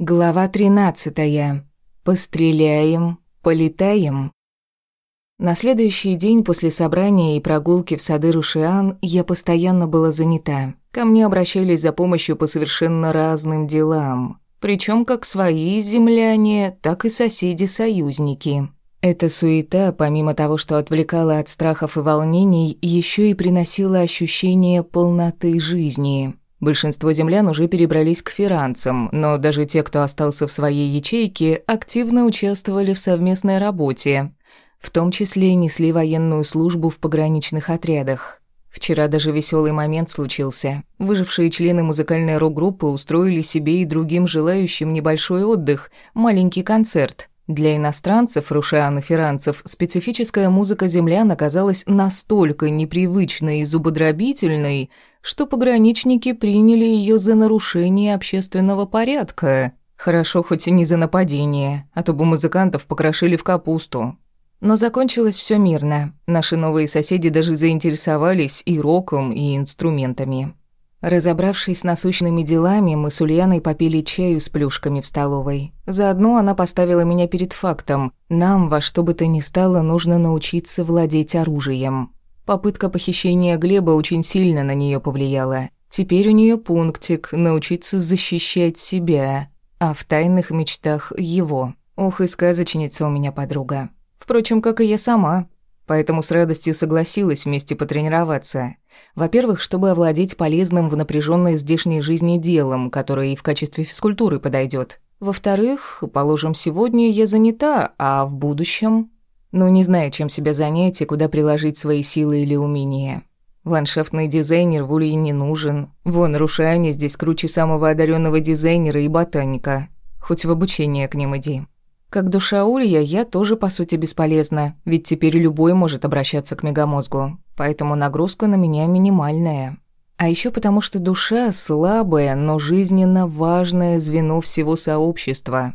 Глава тринадцатая. Постреляем, полетаем. На следующий день после собрания и прогулки в сады Рушиан я постоянно была занята. Ко мне обращались за помощью по совершенно разным делам. Причем как свои земляне, так и соседи-союзники. Эта суета, помимо того, что отвлекала от страхов и волнений, еще и приносила ощущение полноты жизни – Большинство землян уже перебрались к фиранцам, но даже те, кто остался в своей ячейке, активно участвовали в совместной работе. В том числе несли военную службу в пограничных отрядах. Вчера даже веселый момент случился. Выжившие члены музыкальной рок-группы устроили себе и другим желающим небольшой отдых, маленький концерт. Для иностранцев, рушиан и фиранцев, специфическая музыка землян оказалась настолько непривычной и зубодробительной, что пограничники приняли ее за нарушение общественного порядка. Хорошо, хоть и не за нападение, а то бы музыкантов покрошили в капусту. Но закончилось все мирно. Наши новые соседи даже заинтересовались и роком, и инструментами. Разобравшись с насущными делами, мы с Ульяной попили чаю с плюшками в столовой. Заодно она поставила меня перед фактом. Нам во что бы то ни стало нужно научиться владеть оружием. Попытка похищения Глеба очень сильно на нее повлияла. Теперь у нее пунктик научиться защищать себя, а в тайных мечтах его. Ох, и сказочница у меня подруга. Впрочем, как и я сама. Поэтому с радостью согласилась вместе потренироваться. Во-первых, чтобы овладеть полезным в напряженной здешней жизни делом, которое и в качестве физкультуры подойдет. Во-вторых, положим, сегодня я занята, а в будущем... Ну, не знаю, чем себя занять и куда приложить свои силы или умения. Ландшафтный дизайнер в Улье не нужен. Вон, Рушане здесь круче самого одаренного дизайнера и ботаника. Хоть в обучение к ним иди. Как душа Улья, я тоже, по сути, бесполезна, ведь теперь любой может обращаться к мегамозгу, поэтому нагрузка на меня минимальная. А еще потому, что душа слабое, но жизненно важное звено всего сообщества.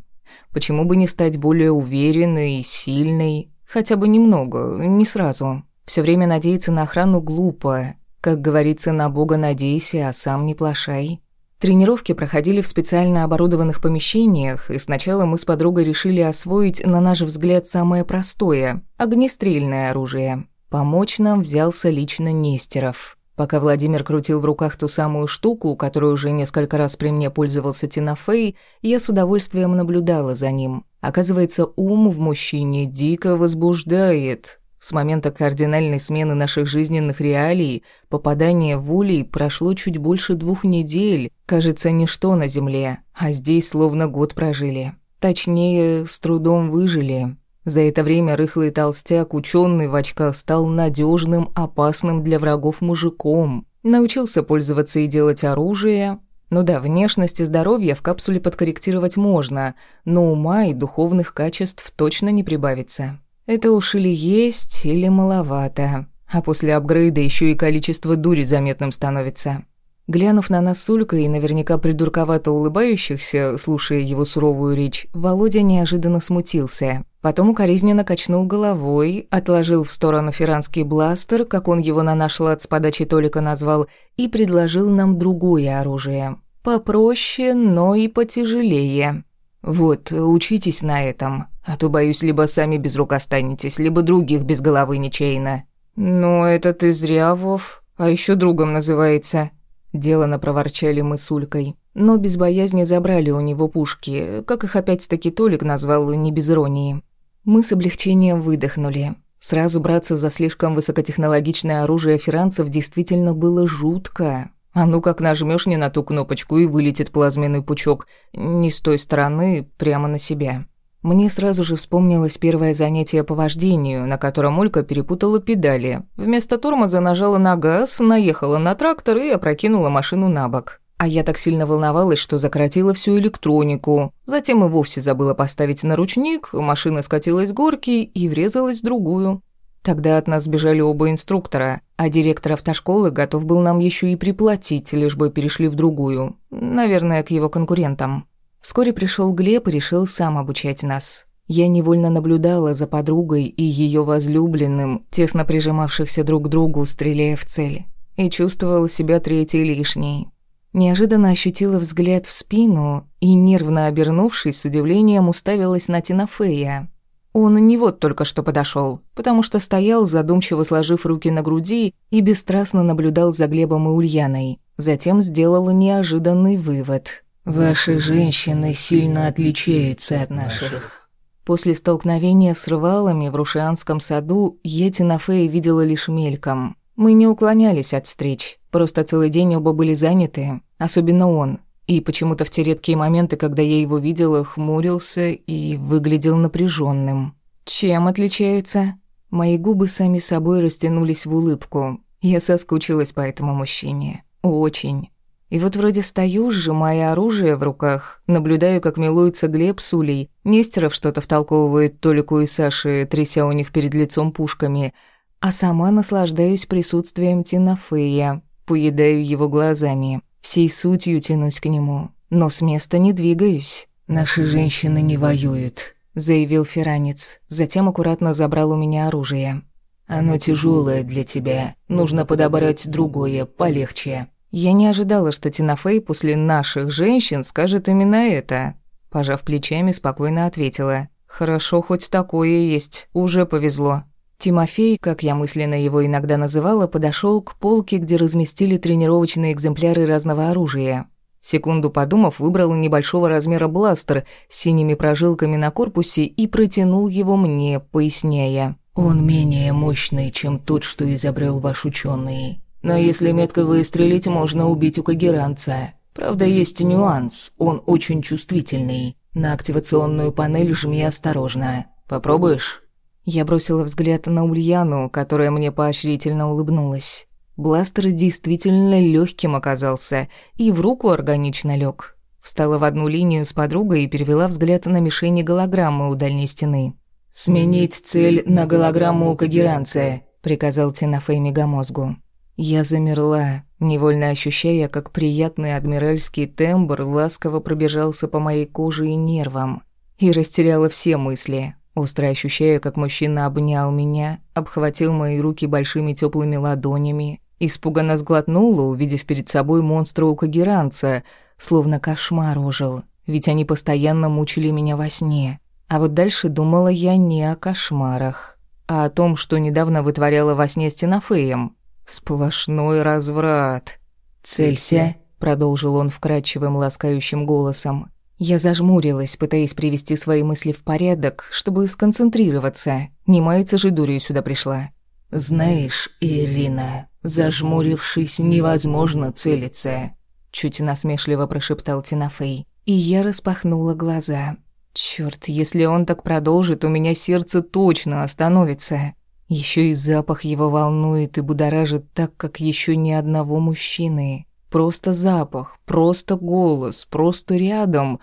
Почему бы не стать более уверенной и сильной? Хотя бы немного, не сразу. Все время надеяться на охрану глупо. Как говорится, на Бога надейся, а сам не плашай. Тренировки проходили в специально оборудованных помещениях, и сначала мы с подругой решили освоить, на наш взгляд, самое простое – огнестрельное оружие. Помочь нам взялся лично Нестеров. Пока Владимир крутил в руках ту самую штуку, которую уже несколько раз при мне пользовался Тинафей, я с удовольствием наблюдала за ним. Оказывается, ум в мужчине дико возбуждает. С момента кардинальной смены наших жизненных реалий попадание в улей прошло чуть больше двух недель. Кажется, ничто на земле, а здесь словно год прожили. Точнее, с трудом выжили. За это время рыхлый толстяк, ученый в очках, стал надежным, опасным для врагов мужиком. Научился пользоваться и делать оружие. Ну да, внешность и здоровье в капсуле подкорректировать можно, но ума и духовных качеств точно не прибавится. Это уж или есть, или маловато. А после апгрейда еще и количество дури заметным становится. Глянув на нас с Улькой и наверняка придурковато улыбающихся, слушая его суровую речь, Володя неожиданно смутился. Потом укоризненно качнул головой, отложил в сторону фиранский бластер, как он его на наш лад с подачи Толика назвал, и предложил нам другое оружие. Попроще, но и потяжелее. «Вот, учитесь на этом, а то, боюсь, либо сами без рук останетесь, либо других без головы ничейно». «Ну, это ты зря, Вов, а еще другом называется». Делано проворчали мы с Улькой, но без боязни забрали у него пушки, как их опять-таки Толик назвал не без иронии. Мы с облегчением выдохнули. Сразу браться за слишком высокотехнологичное оружие фиранцев действительно было жутко. А ну как нажмешь не на ту кнопочку и вылетит плазменный пучок не с той стороны, прямо на себя. Мне сразу же вспомнилось первое занятие по вождению, на котором Олька перепутала педали. Вместо тормоза нажала на газ, наехала на трактор и опрокинула машину на бок. А я так сильно волновалась, что закоротила всю электронику. Затем и вовсе забыла поставить на ручник, машина скатилась с горки и врезалась в другую. Тогда от нас сбежали оба инструктора, а директор автошколы готов был нам еще и приплатить, лишь бы перешли в другую. Наверное, к его конкурентам. Вскоре пришел Глеб и решил сам обучать нас. Я невольно наблюдала за подругой и ее возлюбленным, тесно прижимавшихся друг к другу, стреляя в цель, и чувствовала себя третьей лишней. Неожиданно ощутила взгляд в спину и, нервно обернувшись, с удивлением уставилась на Тинафея. Он не вот только что подошел, потому что стоял, задумчиво сложив руки на груди и бесстрастно наблюдал за Глебом и Ульяной. Затем сделал неожиданный вывод. «Ваши женщины сильно отличаются от наших». После столкновения с рвалами в Рушианском саду я Тинафея видела лишь мельком. Мы не уклонялись от встреч, просто целый день оба были заняты, особенно он. И почему-то в те редкие моменты, когда я его видела, хмурился и выглядел напряженным. Чем отличаются? Мои губы сами собой растянулись в улыбку. Я соскучилась по этому мужчине. Очень. И вот вроде стою, сжимая оружие в руках, наблюдаю, как милуется Глеб с Улей, Нестеров что-то втолковывает Толику и Саше, тряся у них перед лицом пушками — а сама наслаждаюсь присутствием Тинафея, поедаю его глазами, всей сутью тянусь к нему, но с места не двигаюсь. «Наши женщины не воюют», — заявил Феранец, затем аккуратно забрал у меня оружие. «Оно тяжелое для тебя, нужно подобрать другое, полегче». Я не ожидала, что Тинафей после наших женщин скажет именно это. Пожав плечами, спокойно ответила. «Хорошо, хоть такое есть, уже повезло». Тимофей, как я мысленно его иногда называла, подошел к полке, где разместили тренировочные экземпляры разного оружия. Секунду подумав, выбрал небольшого размера бластер с синими прожилками на корпусе и протянул его мне, поясняя. «Он менее мощный, чем тот, что изобрел ваш ученый. Но если метко выстрелить, можно убить у Кагеранца. Правда, есть нюанс, он очень чувствительный. На активационную панель жми осторожно. Попробуешь?» Я бросила взгляд на Ульяну, которая мне поощрительно улыбнулась. Бластер действительно легким оказался и в руку органично лег. Встала в одну линию с подругой и перевела взгляд на мишени голограммы у дальней стены. «Сменить цель на голограмму когеранция», — приказал Тинафей мегамозгу. Я замерла, невольно ощущая, как приятный адмиральский тембр ласково пробежался по моей коже и нервам, и растеряла все мысли, Остро ощущаю, как мужчина обнял меня, обхватил мои руки большими теплыми ладонями, испуганно сглотнула, увидев перед собой монстра у Кагеранца, словно кошмар ожил, ведь они постоянно мучили меня во сне. А вот дальше думала я не о кошмарах, а о том, что недавно вытворяла во сне с Тинафеем. Сплошной разврат. «Целься», — продолжил он вкрадчивым ласкающим голосом. Я зажмурилась, пытаясь привести свои мысли в порядок, чтобы сконцентрироваться. Не маяться же дурью сюда пришла. «Знаешь, Ирина, зажмурившись, невозможно целиться», чуть насмешливо прошептал Тинафей. И я распахнула глаза. Чёрт, если он так продолжит, у меня сердце точно остановится. Еще и запах его волнует и будоражит так, как еще ни одного мужчины. Просто запах, просто голос, просто рядом,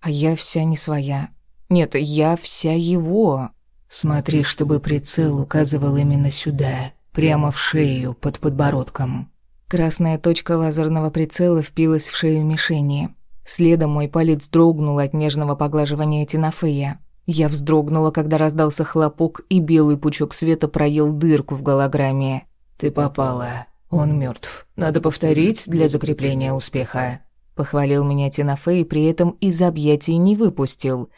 а я вся не своя. Нет, я вся его. Смотри, чтобы прицел указывал именно сюда, прямо в шею, под подбородком. Красная точка лазерного прицела впилась в шею мишени. Следом мой палец дрогнул от нежного поглаживания Тинафея. Я вздрогнула, когда раздался хлопок, и белый пучок света проел дырку в голограмме. «Ты попала», «Он мертв. Надо повторить для закрепления успеха». Похвалил меня Тинафей, при этом из объятий не выпустил.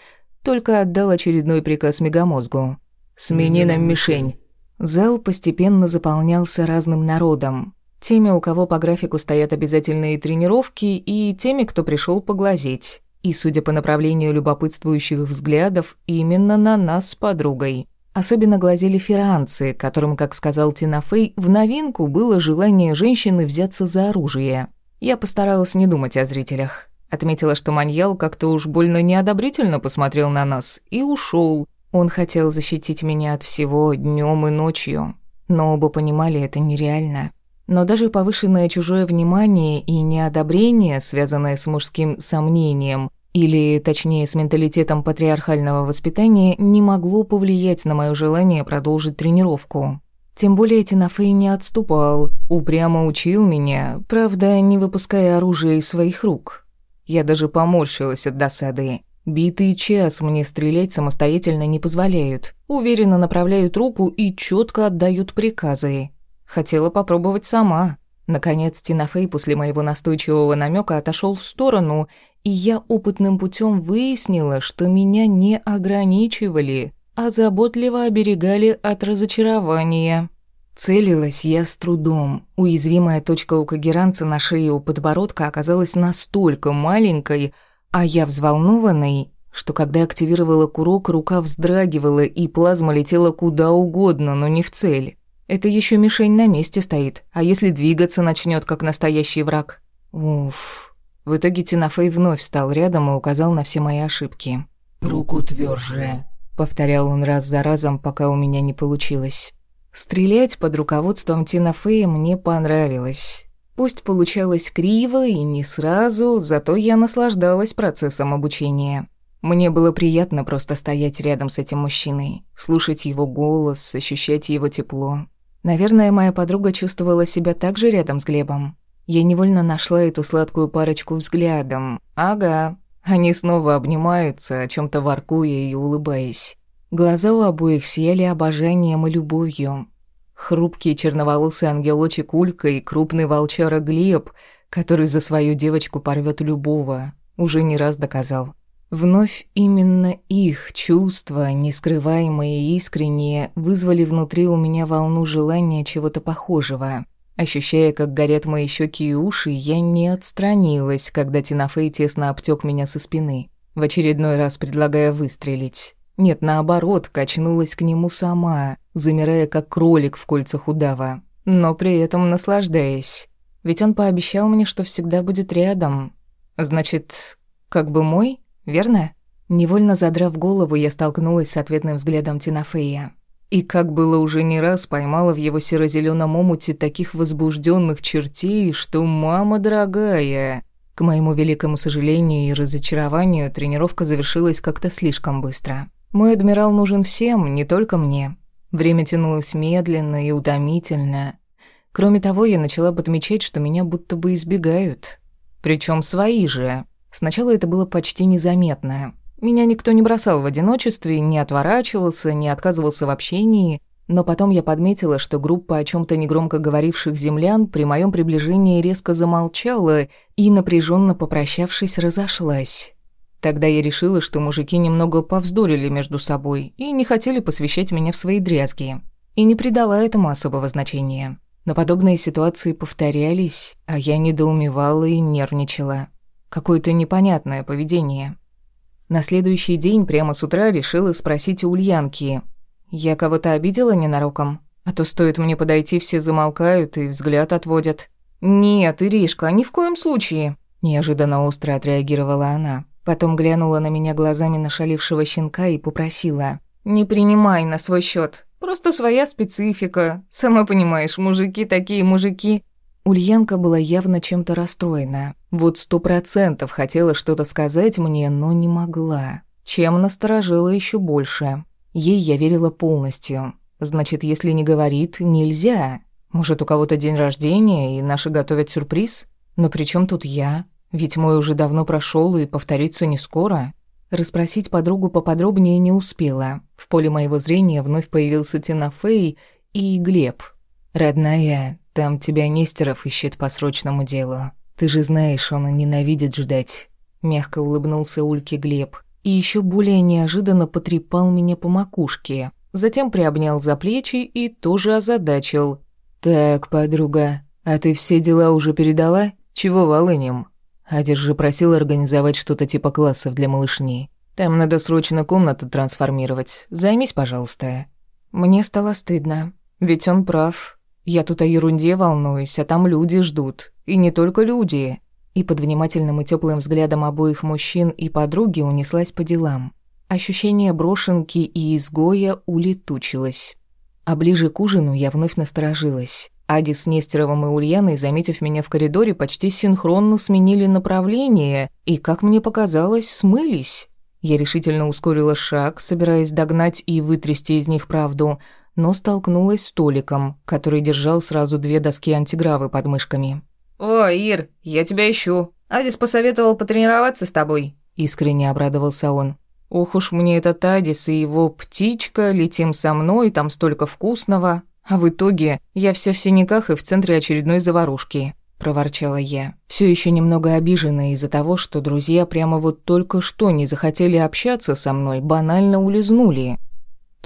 Только отдал очередной приказ мегамозгу. «Смени нам мишень». Зал постепенно заполнялся разным народом. Теми, у кого по графику стоят обязательные тренировки, и теми, кто пришел поглазеть. И, судя по направлению любопытствующих взглядов, именно на нас с подругой. Особенно глазели фиранцы, которым, как сказал Тинафей, в новинку было желание женщины взяться за оружие. Я постаралась не думать о зрителях. Отметила, что Маньял как-то уж больно неодобрительно посмотрел на нас и ушел. Он хотел защитить меня от всего днем и ночью. Но оба понимали, это нереально. Но даже повышенное чужое внимание и неодобрение, связанное с мужским сомнением, или, точнее, с менталитетом патриархального воспитания, не могло повлиять на мое желание продолжить тренировку. Тем более Тинафей не отступал, упрямо учил меня, правда, не выпуская оружие из своих рук. Я даже поморщилась от досады. Битый час мне стрелять самостоятельно не позволяют. Уверенно направляют руку и четко отдают приказы. Хотела попробовать сама. Наконец Тинафей после моего настойчивого намека отошел в сторону, и я опытным путем выяснила, что меня не ограничивали, а заботливо оберегали от разочарования. Целилась я с трудом. Уязвимая точка у кагеранца на шее у подбородка оказалась настолько маленькой, а я взволнованной, что когда активировала курок, рука вздрагивала, и плазма летела куда угодно, но не в цель. Это еще мишень на месте стоит, а если двигаться начнет, как настоящий враг? Уф. В итоге Тинафей вновь встал рядом и указал на все мои ошибки. «Руку тверже», — повторял он раз за разом, пока у меня не получилось. Стрелять под руководством Тинафея мне понравилось. Пусть получалось криво и не сразу, зато я наслаждалась процессом обучения. Мне было приятно просто стоять рядом с этим мужчиной, слушать его голос, ощущать его тепло. Наверное, моя подруга чувствовала себя так же рядом с Глебом. Я невольно нашла эту сладкую парочку взглядом. Ага, они снова обнимаются, о чем то воркуя и улыбаясь. Глаза у обоих сияли обожанием и любовью. Хрупкий черноволосый ангелочек Улька и крупный волчара Глеб, который за свою девочку порвет любого, уже не раз доказал. Вновь именно их чувства, нескрываемые и искренние, вызвали внутри у меня волну желания чего-то похожего. Ощущая, как горят мои щеки и уши, я не отстранилась, когда Тинафей тесно обтек меня со спины, в очередной раз предлагая выстрелить. Нет, наоборот, качнулась к нему сама, замирая как кролик в кольцах удава, но при этом наслаждаясь. Ведь он пообещал мне, что всегда будет рядом. Значит, как бы мой? верно? Невольно задрав голову, я столкнулась с ответным взглядом Тинафея. И, как было уже не раз, поймала в его серо зеленом омуте таких возбужденных чертей, что «мама дорогая». К моему великому сожалению и разочарованию, тренировка завершилась как-то слишком быстро. Мой адмирал нужен всем, не только мне. Время тянулось медленно и утомительно. Кроме того, я начала подмечать, что меня будто бы избегают. Причем свои же. Сначала это было почти незаметно. Меня никто не бросал в одиночестве, не отворачивался, не отказывался в общении, но потом я подметила, что группа о чем то негромко говоривших землян при моем приближении резко замолчала и, напряженно попрощавшись, разошлась. Тогда я решила, что мужики немного повздорили между собой и не хотели посвящать меня в свои дрязги. И не придала этому особого значения. Но подобные ситуации повторялись, а я недоумевала и нервничала. Какое-то непонятное поведение. На следующий день прямо с утра решила спросить у Ульянки. «Я кого-то обидела ненароком? А то стоит мне подойти, все замолкают и взгляд отводят». «Нет, Иришка, ни в коем случае», – неожиданно остро отреагировала она. Потом глянула на меня глазами нашалившего щенка и попросила. «Не принимай на свой счет. Просто своя специфика. Сама понимаешь, мужики такие мужики. Ульянка была явно чем-то расстроена. Вот сто процентов хотела что-то сказать мне, но не могла. Чем насторожила еще больше. Ей я верила полностью. Значит, если не говорит, нельзя. Может, у кого-то день рождения, и наши готовят сюрприз? Но при чем тут я? Ведь мой уже давно прошел и повторится не скоро. Расспросить подругу поподробнее не успела. В поле моего зрения вновь появился Тинафей и Глеб. «Родная, там тебя Нестеров ищет по срочному делу. Ты же знаешь, он ненавидит ждать. Мягко улыбнулся Ульке Глеб. И еще более неожиданно потрепал меня по макушке. Затем приобнял за плечи и тоже озадачил. «Так, подруга, а ты все дела уже передала? Чего волынем?» Адиш же просил организовать что-то типа классов для малышни. Там надо срочно комнату трансформировать. Займись, пожалуйста. Мне стало стыдно. Ведь он прав. Я тут о ерунде волнуюсь, а там люди ждут. И не только люди. И под внимательным и теплым взглядом обоих мужчин и подруги унеслась по делам. Ощущение брошенки и изгоя улетучилось. А ближе к ужину я вновь насторожилась. Ади с Нестеровым и Ульяной, заметив меня в коридоре, почти синхронно сменили направление и, как мне показалось, смылись. Я решительно ускорила шаг, собираясь догнать и вытрясти из них правду – но столкнулась с Толиком, который держал сразу две доски антигравы под мышками. «О, Ир, я тебя ищу. Адис посоветовал потренироваться с тобой», — искренне обрадовался он. «Ох уж мне этот Адис и его птичка, летим со мной, там столько вкусного. А в итоге я вся в синяках и в центре очередной заварушки. — проворчала я, все еще немного обиженная из-за того, что друзья прямо вот только что не захотели общаться со мной, банально улизнули.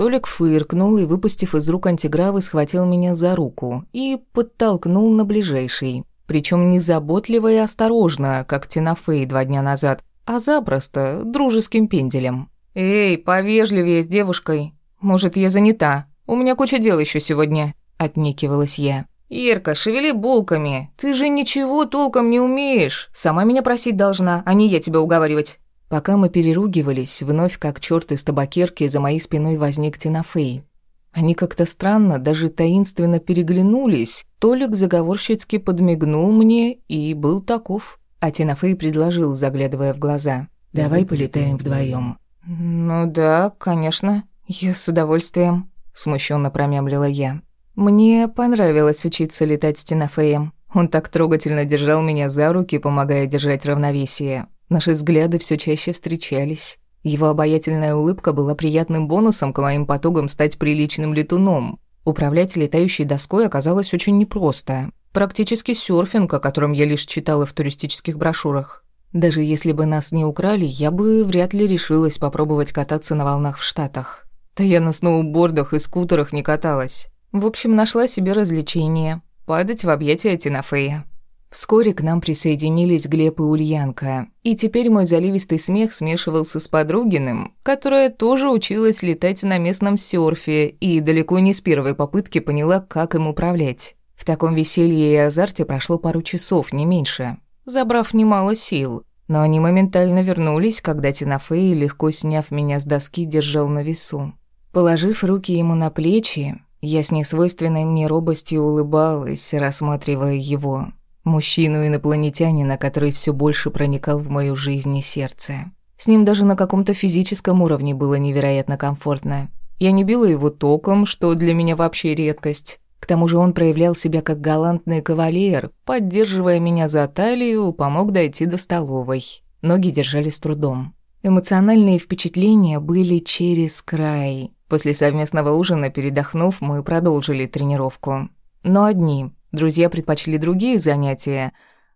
Толик фыркнул и, выпустив из рук антигравы, схватил меня за руку и подтолкнул на ближайший. Причем не заботливо и осторожно, как Тинафей два дня назад, а запросто, дружеским пенделем. «Эй, повежливее с девушкой. Может, я занята? У меня куча дел еще сегодня», — отнекивалась я. «Ирка, шевели булками. Ты же ничего толком не умеешь. Сама меня просить должна, а не я тебя уговаривать». Пока мы переругивались, вновь как черт из табакерки за моей спиной возник Тинафей. Они как-то странно, даже таинственно переглянулись. Толик заговорщицки подмигнул мне и был таков. А Тинафей предложил, заглядывая в глаза. «Давай полетаем вдвоем. «Ну да, конечно. Я с удовольствием», — смущенно промямлила я. Мне понравилось учиться летать с Тинафеем. Он так трогательно держал меня за руки, помогая держать равновесие. Наши взгляды все чаще встречались. Его обаятельная улыбка была приятным бонусом к моим потугам стать приличным летуном. Управлять летающей доской оказалось очень непросто. Практически серфинг, о котором я лишь читала в туристических брошюрах. Даже если бы нас не украли, я бы вряд ли решилась попробовать кататься на волнах в Штатах. Да я на сноубордах и скутерах не каталась. В общем, нашла себе развлечение – падать в объятия Тинафея. Вскоре к нам присоединились Глеб и Ульянка, и теперь мой заливистый смех смешивался с подругиным, которая тоже училась летать на местном серфе и далеко не с первой попытки поняла, как им управлять. В таком веселье и азарте прошло пару часов, не меньше, забрав немало сил. Но они моментально вернулись, когда Тинафей, легко сняв меня с доски, держал на весу. Положив руки ему на плечи, я с несвойственной мне робостью улыбалась, рассматривая его. Мужчину-инопланетянина, который все больше проникал в мою жизнь и сердце. С ним даже на каком-то физическом уровне было невероятно комфортно. Я не била его током, что для меня вообще редкость. К тому же он проявлял себя как галантный кавалер, поддерживая меня за талию, помог дойти до столовой. Ноги держали с трудом. Эмоциональные впечатления были через край. После совместного ужина, передохнув, мы продолжили тренировку. Но одни. Друзья предпочли другие занятия,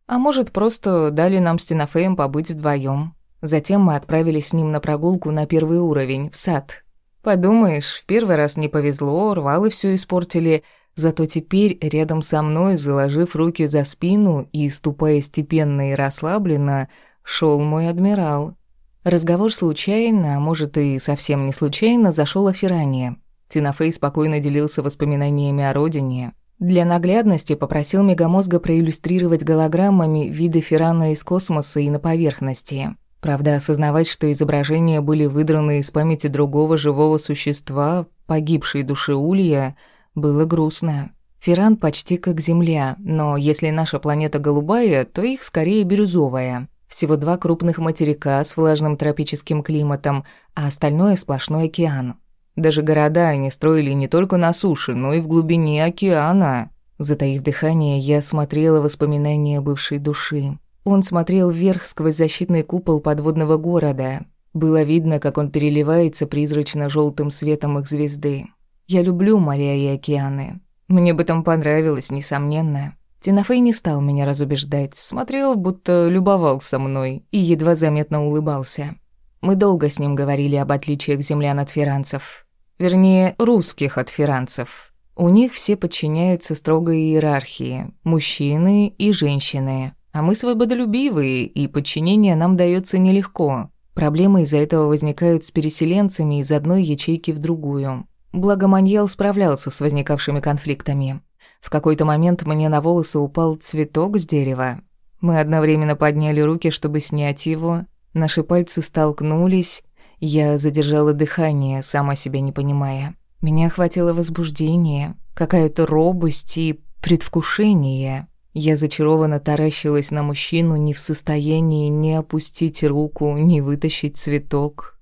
а может, просто дали нам с Тинафеем побыть вдвоем. Затем мы отправились с ним на прогулку на первый уровень, в сад. Подумаешь, в первый раз не повезло, рвалы все испортили, зато теперь рядом со мной, заложив руки за спину и ступая степенно и расслабленно, шел мой адмирал. Разговор случайно, а может и совсем не случайно, зашел о Феране. Тинафей спокойно делился воспоминаниями о родине. Для наглядности попросил Мегамозга проиллюстрировать голограммами виды Ферана из космоса и на поверхности. Правда, осознавать, что изображения были выдраны из памяти другого живого существа, погибшей души Улья, было грустно. Феран почти как Земля, но если наша планета голубая, то их скорее бирюзовая. Всего два крупных материка с влажным тропическим климатом, а остальное сплошной океан. Даже города они строили не только на суше, но и в глубине океана. Затаив дыхание, я смотрела воспоминания бывшей души. Он смотрел вверх сквозь защитный купол подводного города. Было видно, как он переливается призрачно желтым светом их звезды. Я люблю моря и океаны. Мне бы там понравилось, несомненно. Тинафей не стал меня разубеждать, смотрел, будто любовался мной и едва заметно улыбался. Мы долго с ним говорили об отличиях землян от фиранцев. Вернее, русских от фиранцев. У них все подчиняются строгой иерархии – мужчины и женщины. А мы свободолюбивые, и подчинение нам дается нелегко. Проблемы из-за этого возникают с переселенцами из одной ячейки в другую. Благо Маньел справлялся с возникавшими конфликтами. В какой-то момент мне на волосы упал цветок с дерева. Мы одновременно подняли руки, чтобы снять его. Наши пальцы столкнулись. Я задержала дыхание, сама себя не понимая. Меня охватило возбуждение, какая-то робость и предвкушение. Я зачарованно таращилась на мужчину, не в состоянии ни опустить руку, ни вытащить цветок.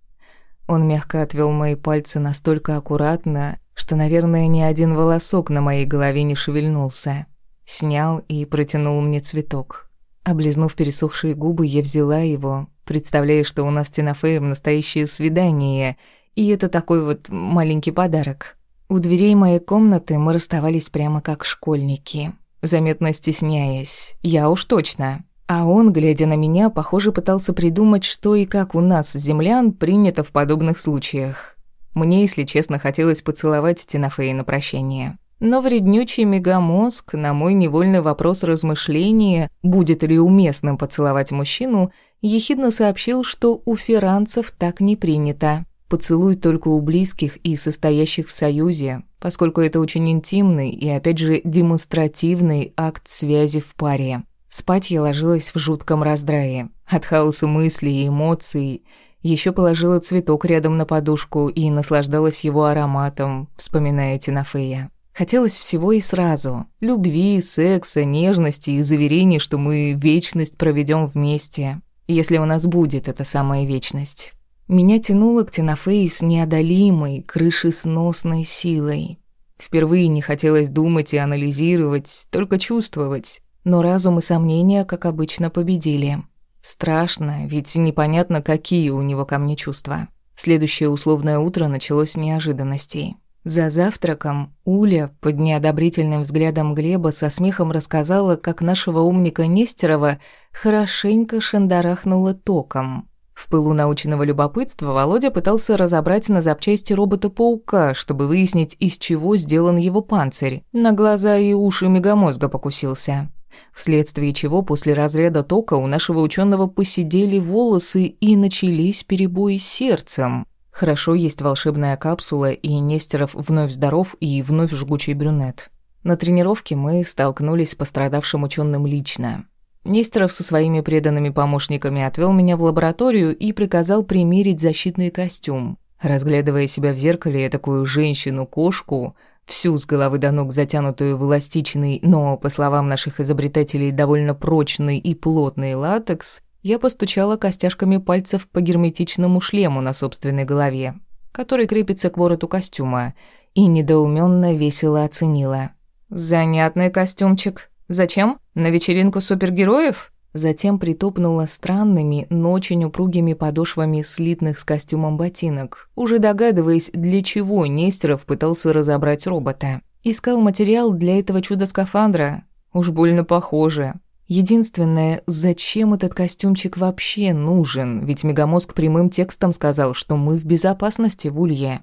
Он мягко отвел мои пальцы настолько аккуратно, что, наверное, ни один волосок на моей голове не шевельнулся. Снял и протянул мне цветок. Облизнув пересохшие губы, я взяла его, представляя, что у нас с Тинафеем настоящее свидание, и это такой вот маленький подарок. У дверей моей комнаты мы расставались прямо как школьники, заметно стесняясь. Я уж точно. А он, глядя на меня, похоже, пытался придумать, что и как у нас, землян, принято в подобных случаях. Мне, если честно, хотелось поцеловать Тинафея на прощание. Но вреднючий мегамозг на мой невольный вопрос размышления, будет ли уместным поцеловать мужчину, ехидно сообщил, что у ферранцев так не принято. Поцелуй только у близких и состоящих в союзе, поскольку это очень интимный и, опять же, демонстративный акт связи в паре. Спать я ложилась в жутком раздрае. От хаоса мыслей и эмоций. Еще положила цветок рядом на подушку и наслаждалась его ароматом, вспоминая Тинафея. Хотелось всего и сразу. Любви, секса, нежности и заверений, что мы вечность проведем вместе. Если у нас будет эта самая вечность. Меня тянуло к Тинафею с неодолимой, крышесносной силой. Впервые не хотелось думать и анализировать, только чувствовать. Но разум и сомнения, как обычно, победили. Страшно, ведь непонятно, какие у него ко мне чувства. Следующее условное утро началось с неожиданностей. За завтраком Уля под неодобрительным взглядом Глеба со смехом рассказала, как нашего умника Нестерова хорошенько шандарахнуло током. В пылу наученного любопытства Володя пытался разобрать на запчасти робота-паука, чтобы выяснить, из чего сделан его панцирь. На глаза и уши мегамозга покусился вследствие чего после разряда тока у нашего ученого посидели волосы и начались перебои с сердцем. Хорошо есть волшебная капсула, и Нестеров вновь здоров и вновь жгучий брюнет. На тренировке мы столкнулись с пострадавшим ученым лично. Нестеров со своими преданными помощниками отвел меня в лабораторию и приказал примерить защитный костюм. Разглядывая себя в зеркале, такую женщину-кошку, всю с головы до ног затянутую в эластичный, но, по словам наших изобретателей, довольно прочный и плотный латекс, я постучала костяшками пальцев по герметичному шлему на собственной голове, который крепится к вороту костюма, и недоуменно весело оценила. «Занятный костюмчик. Зачем? На вечеринку супергероев?» Затем притопнула странными, но очень упругими подошвами слитных с костюмом ботинок, уже догадываясь, для чего Нестеров пытался разобрать робота. Искал материал для этого чудо-скафандра. Уж больно похоже. Единственное, зачем этот костюмчик вообще нужен? Ведь Мегамозг прямым текстом сказал, что мы в безопасности в Улье.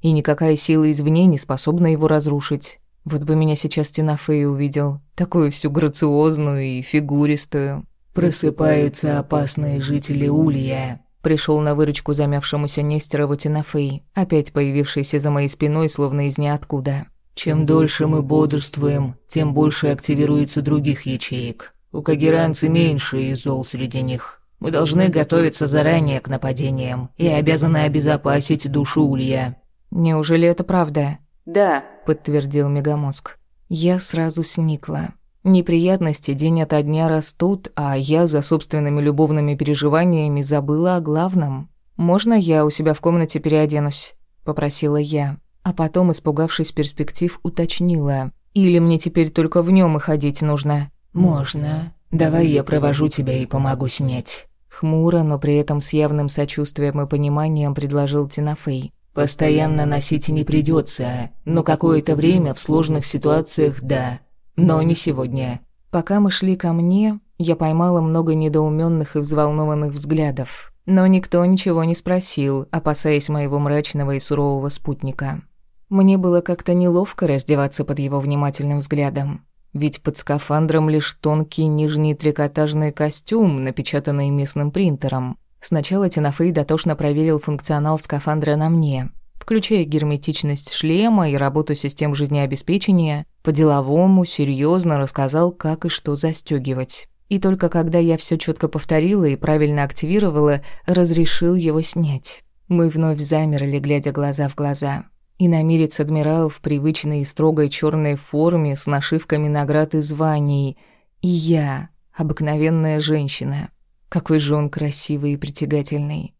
И никакая сила извне не способна его разрушить. Вот бы меня сейчас Тинафей увидел, такую всю грациозную и фигуристую. «Просыпаются опасные жители Улья», Пришел на выручку замявшемуся Нестерову Тинафей, опять появившийся за моей спиной, словно из ниоткуда. «Чем дольше мы бодрствуем, тем больше активируется других ячеек. У кагеранцы меньше и зол среди них. Мы должны готовиться заранее к нападениям и обязаны обезопасить душу Улья». «Неужели это правда?» «Да», — подтвердил Мегамозг. Я сразу сникла. Неприятности день ото дня растут, а я за собственными любовными переживаниями забыла о главном. «Можно я у себя в комнате переоденусь?» — попросила я. А потом, испугавшись перспектив, уточнила. «Или мне теперь только в нем и ходить нужно?» «Можно. Давай я провожу тебя и помогу снять». Хмуро, но при этом с явным сочувствием и пониманием предложил Тинафей. Постоянно носить не придется, но какое-то время в сложных ситуациях – да. Но не сегодня. Пока мы шли ко мне, я поймала много недоуменных и взволнованных взглядов. Но никто ничего не спросил, опасаясь моего мрачного и сурового спутника. Мне было как-то неловко раздеваться под его внимательным взглядом. Ведь под скафандром лишь тонкий нижний трикотажный костюм, напечатанный местным принтером. Сначала Тинафей дотошно проверил функционал скафандра на мне, включая герметичность шлема и работу систем жизнеобеспечения, по-деловому, серьезно рассказал, как и что застегивать. И только когда я все четко повторила и правильно активировала, разрешил его снять. Мы вновь замерли, глядя глаза в глаза. И намерец адмирал в привычной и строгой черной форме с нашивками наград и званий. И я, обыкновенная женщина. Какой же он красивый и притягательный.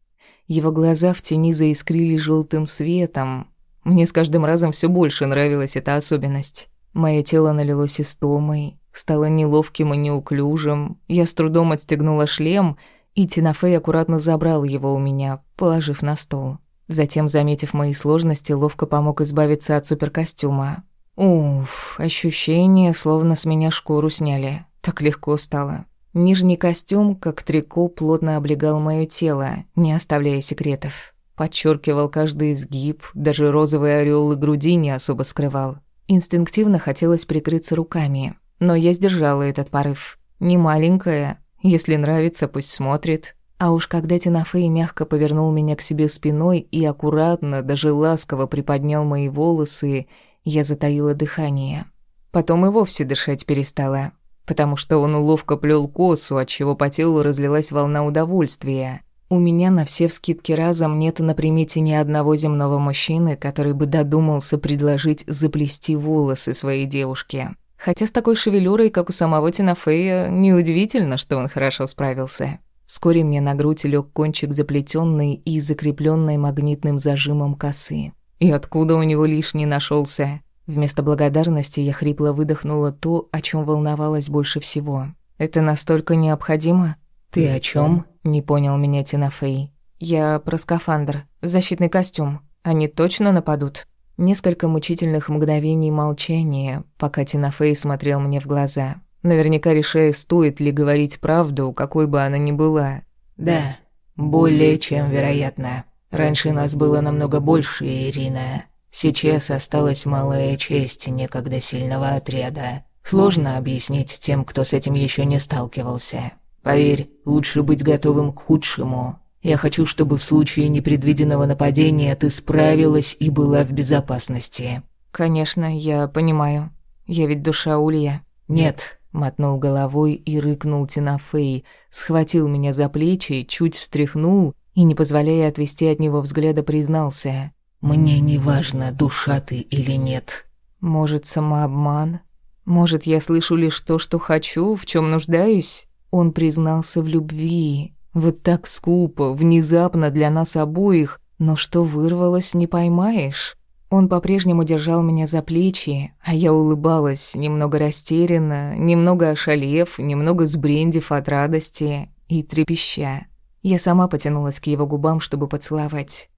Его глаза в тени заискрили желтым светом. Мне с каждым разом все больше нравилась эта особенность. Мое тело налилось истомой, стало неловким и неуклюжим. Я с трудом отстегнула шлем, и Тинафей аккуратно забрал его у меня, положив на стол. Затем, заметив мои сложности, ловко помог избавиться от суперкостюма. Уф, ощущение, словно с меня шкуру сняли. Так легко стало. Нижний костюм, как трико, плотно облегал моё тело, не оставляя секретов. Подчеркивал каждый изгиб, даже розовый ореол и груди не особо скрывал. Инстинктивно хотелось прикрыться руками, но я сдержала этот порыв. Не маленькая, если нравится, пусть смотрит. А уж когда Тинафей мягко повернул меня к себе спиной и аккуратно, даже ласково приподнял мои волосы, я затаила дыхание. Потом и вовсе дышать перестала, потому что он ловко плел косу, отчего по телу разлилась волна удовольствия. У меня на все вскидки разом нет на примете ни одного земного мужчины, который бы додумался предложить заплести волосы своей девушке. Хотя с такой шевелюрой, как у самого Тинафея, неудивительно, что он хорошо справился. Вскоре мне на грудь лег кончик заплетенный и закрепленный магнитным зажимом косы. И откуда у него лишний нашелся? Вместо благодарности я хрипло выдохнула то, о чем волновалась больше всего. «Это настолько необходимо?» «Ты о чем? не понял меня Тинафей. «Я про скафандр, защитный костюм. Они точно нападут?» Несколько мучительных мгновений молчания, пока Тинафей смотрел мне в глаза наверняка решая, стоит ли говорить правду, какой бы она ни была. «Да, более чем вероятно. Раньше нас было намного больше, Ирина. Сейчас осталась малая часть некогда сильного отряда. Сложно объяснить тем, кто с этим еще не сталкивался. Поверь, лучше быть готовым к худшему. Я хочу, чтобы в случае непредвиденного нападения ты справилась и была в безопасности». «Конечно, я понимаю. Я ведь душа Улья». «Нет, Мотнул головой и рыкнул Тинафей, схватил меня за плечи, чуть встряхнул и, не позволяя отвести от него взгляда, признался. «Мне не важно, душа ты или нет». «Может, самообман? Может, я слышу лишь то, что хочу, в чем нуждаюсь?» Он признался в любви. Вот так скупо, внезапно для нас обоих, но что вырвалось, не поймаешь. Он по-прежнему держал меня за плечи, а я улыбалась, немного растерянно, немного ошалев, немного сбрендив от радости и трепеща. Я сама потянулась к его губам, чтобы поцеловать.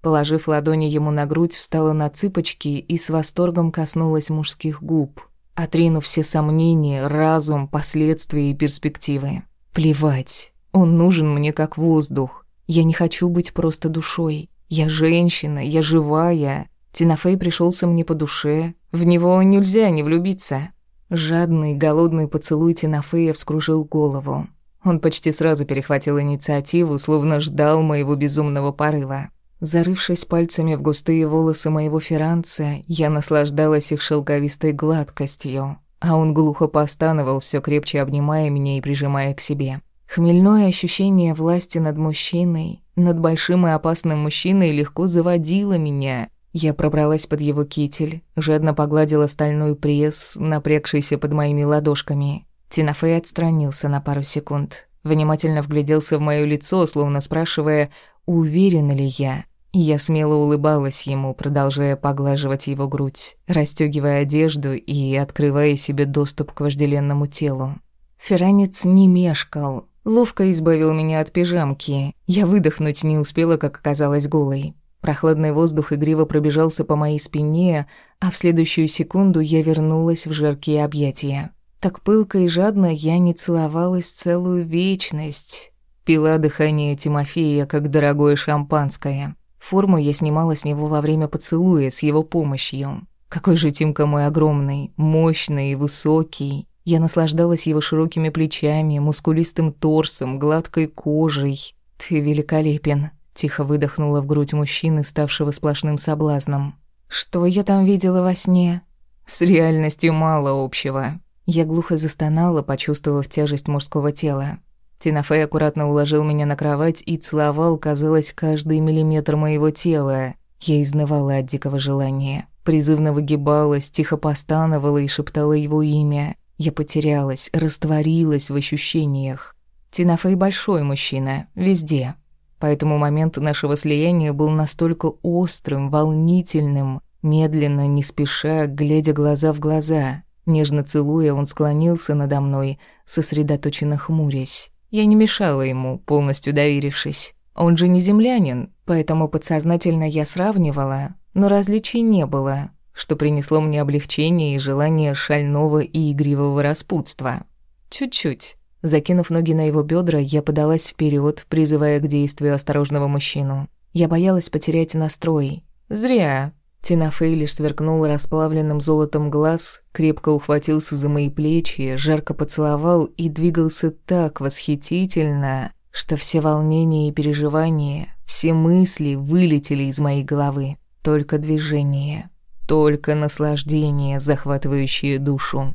Положив ладони ему на грудь, встала на цыпочки и с восторгом коснулась мужских губ, отринув все сомнения, разум, последствия и перспективы. Плевать, он нужен мне как воздух. Я не хочу быть просто душой. Я женщина, я живая, Тинафей пришелся мне по душе, в него нельзя не влюбиться. Жадный, голодный поцелуй Тинафея вскружил голову. Он почти сразу перехватил инициативу, словно ждал моего безумного порыва. Зарывшись пальцами в густые волосы моего Ферранца, я наслаждалась их шелковистой гладкостью, а он глухо постановал, все крепче обнимая меня и прижимая к себе. Хмельное ощущение власти над мужчиной, над большим и опасным мужчиной легко заводило меня, я пробралась под его китель, жадно погладила стальной пресс, напрягшийся под моими ладошками. Тинафей отстранился на пару секунд, внимательно вгляделся в моё лицо, словно спрашивая, уверена ли я. Я смело улыбалась ему, продолжая поглаживать его грудь, расстёгивая одежду и открывая себе доступ к вожделенному телу. Ферранец не мешкал, ловко избавил меня от пижамки. Я выдохнуть не успела, как оказалась голой. Прохладный воздух игриво пробежался по моей спине, а в следующую секунду я вернулась в жаркие объятия. Так пылко и жадно я не целовалась целую вечность. Пила дыхание Тимофея, как дорогое шампанское. Форму я снимала с него во время поцелуя с его помощью. Какой же Тимка мой огромный, мощный и высокий. Я наслаждалась его широкими плечами, мускулистым торсом, гладкой кожей. Ты великолепен. Тихо выдохнула в грудь мужчины, ставшего сплошным соблазном. «Что я там видела во сне?» «С реальностью мало общего». Я глухо застонала, почувствовав тяжесть мужского тела. Тинафей аккуратно уложил меня на кровать и целовал, казалось, каждый миллиметр моего тела. Я изнывала от дикого желания. Призывно выгибалась, тихо постановала и шептала его имя. Я потерялась, растворилась в ощущениях. Тинафей большой мужчина, везде, Поэтому момент нашего слияния был настолько острым, волнительным. Медленно, не спеша, глядя глаза в глаза. Нежно целуя, он склонился надо мной, сосредоточенно хмурясь. Я не мешала ему, полностью доверившись. Он же не землянин, поэтому подсознательно я сравнивала, но различий не было, что принесло мне облегчение и желание шального и игривого распутства. Чуть-чуть. Закинув ноги на его бедра, я подалась вперед, призывая к действию осторожного мужчину. Я боялась потерять настрой. Зря. Тинафей лишь сверкнул расплавленным золотом глаз, крепко ухватился за мои плечи, жарко поцеловал и двигался так восхитительно, что все волнения и переживания, все мысли вылетели из моей головы. Только движение, только наслаждение, захватывающее душу.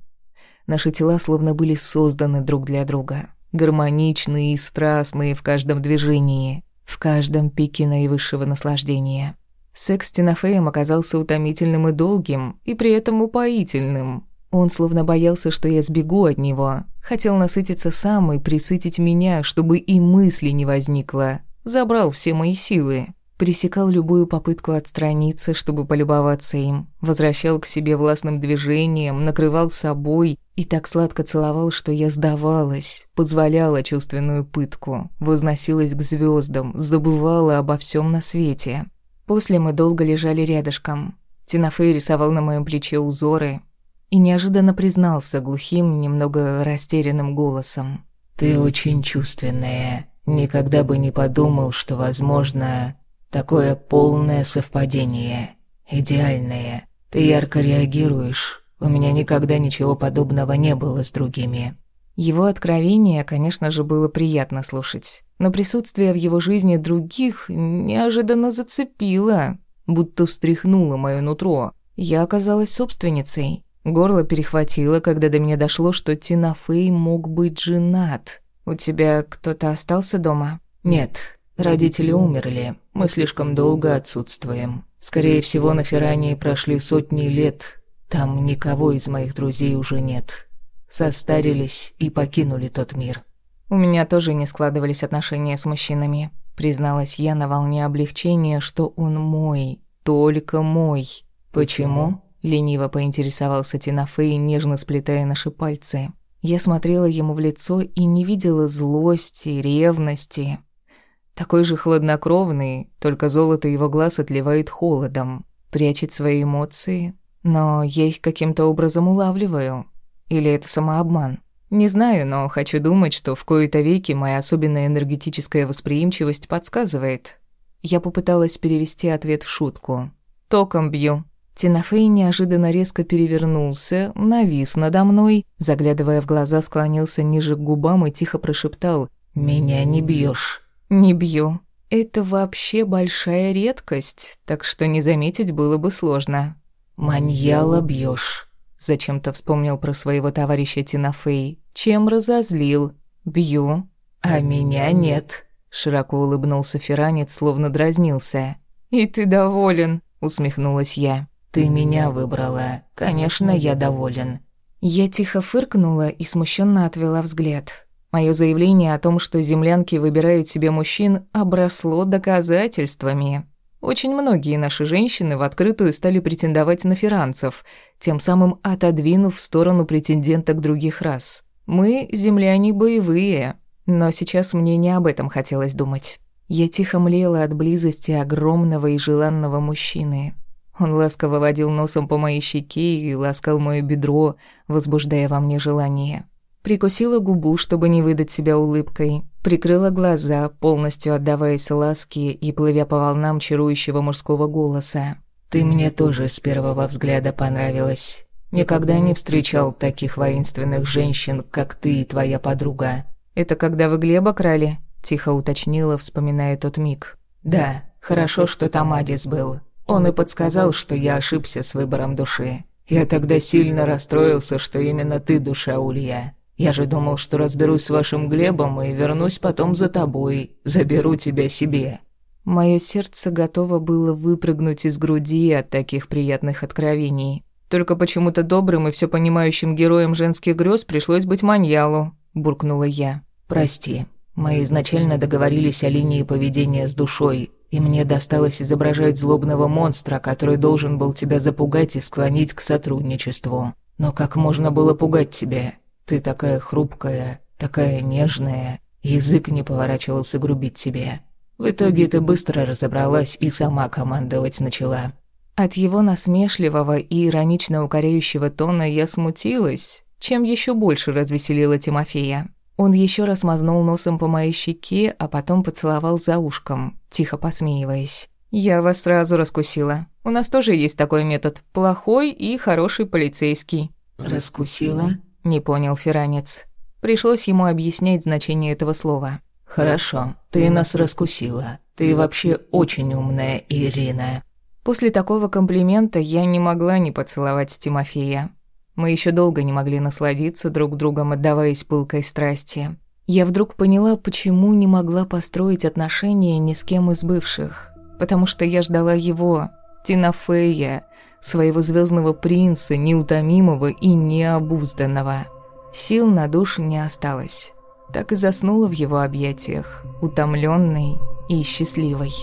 Наши тела словно были созданы друг для друга, гармоничные и страстные в каждом движении, в каждом пике наивысшего наслаждения. Секс с Тинафеем оказался утомительным и долгим, и при этом упоительным. Он словно боялся, что я сбегу от него, хотел насытиться сам и присытить меня, чтобы и мысли не возникло. Забрал все мои силы. Пресекал любую попытку отстраниться, чтобы полюбоваться им. Возвращал к себе властным движением, накрывал собой и так сладко целовал, что я сдавалась, позволяла чувственную пытку, возносилась к звездам, забывала обо всем на свете. После мы долго лежали рядышком. Тинафей рисовал на моем плече узоры и неожиданно признался глухим, немного растерянным голосом. «Ты очень чувственная. Никогда бы не подумал, что, возможно, такое полное совпадение. Идеальное. Ты ярко реагируешь. У меня никогда ничего подобного не было с другими». Его откровение, конечно же, было приятно слушать но присутствие в его жизни других неожиданно зацепило, будто встряхнуло моё нутро. Я оказалась собственницей. Горло перехватило, когда до меня дошло, что Тинафей мог быть женат. «У тебя кто-то остался дома?» «Нет, родители умерли. Мы слишком долго отсутствуем. Скорее всего, на Феррании прошли сотни лет. Там никого из моих друзей уже нет. Состарились и покинули тот мир». У меня тоже не складывались отношения с мужчинами. Призналась я на волне облегчения, что он мой, только мой. Почему? Лениво поинтересовался Тинафей, нежно сплетая наши пальцы. Я смотрела ему в лицо и не видела злости, ревности. Такой же хладнокровный, только золото его глаз отливает холодом, прячет свои эмоции, но я их каким-то образом улавливаю. Или это самообман? Не знаю, но хочу думать, что в кои-то веки моя особенная энергетическая восприимчивость подсказывает. Я попыталась перевести ответ в шутку. «Током бью». Тинафей неожиданно резко перевернулся, навис надо мной, заглядывая в глаза, склонился ниже к губам и тихо прошептал «Меня не бьешь. «Не бью. Это вообще большая редкость, так что не заметить было бы сложно». «Маньяла бьешь. Зачем-то вспомнил про своего товарища Тинафей. Чем разозлил? Бью. А меня нет. Широко улыбнулся Феранец, словно дразнился. «И ты доволен?» — усмехнулась я. «Ты меня выбрала. Конечно, я доволен». Я тихо фыркнула и смущенно отвела взгляд. Мое заявление о том, что землянки выбирают себе мужчин, обросло доказательствами. Очень многие наши женщины в открытую стали претендовать на ферранцев, тем самым отодвинув в сторону претенденток других рас. Мы, земляне, боевые, но сейчас мне не об этом хотелось думать. Я тихо млела от близости огромного и желанного мужчины. Он ласково водил носом по моей щеке и ласкал моё бедро, возбуждая во мне желание. Прикусила губу, чтобы не выдать себя улыбкой. Прикрыла глаза, полностью отдаваясь ласке и плывя по волнам чарующего мужского голоса. «Ты мне тоже с первого взгляда понравилась. Никогда не встречал таких воинственных женщин, как ты и твоя подруга». «Это когда вы Глеба крали?» – тихо уточнила, вспоминая тот миг. «Да, хорошо, что там Адис был. Он и подсказал, что я ошибся с выбором души. Я тогда сильно расстроился, что именно ты душа Улья. Я же думал, что разберусь с вашим Глебом и вернусь потом за тобой, заберу тебя себе». Мое сердце готово было выпрыгнуть из груди от таких приятных откровений. Только почему-то добрым и все понимающим героем женских грез пришлось быть маньялу, буркнула я. «Прости, мы изначально договорились о линии поведения с душой, и мне досталось изображать злобного монстра, который должен был тебя запугать и склонить к сотрудничеству. Но как можно было пугать тебя? Ты такая хрупкая, такая нежная, язык не поворачивался грубить тебе. В итоге ты быстро разобралась и сама командовать начала. От его насмешливого и иронично укоряющего тона я смутилась, чем еще больше развеселила Тимофея. Он еще раз мазнул носом по моей щеке, а потом поцеловал за ушком, тихо посмеиваясь. «Я вас сразу раскусила. У нас тоже есть такой метод. Плохой и хороший полицейский». «Раскусила?» — не понял Феранец. Пришлось ему объяснять значение этого слова. «Хорошо, ты нас раскусила. Ты вообще очень умная, Ирина». После такого комплимента я не могла не поцеловать Тимофея. Мы еще долго не могли насладиться друг другом, отдаваясь пылкой страсти. Я вдруг поняла, почему не могла построить отношения ни с кем из бывших. Потому что я ждала его, Тинофея, своего звездного принца, неутомимого и необузданного. Сил на душу не осталось. Так и заснула в его объятиях, утомленной и счастливой.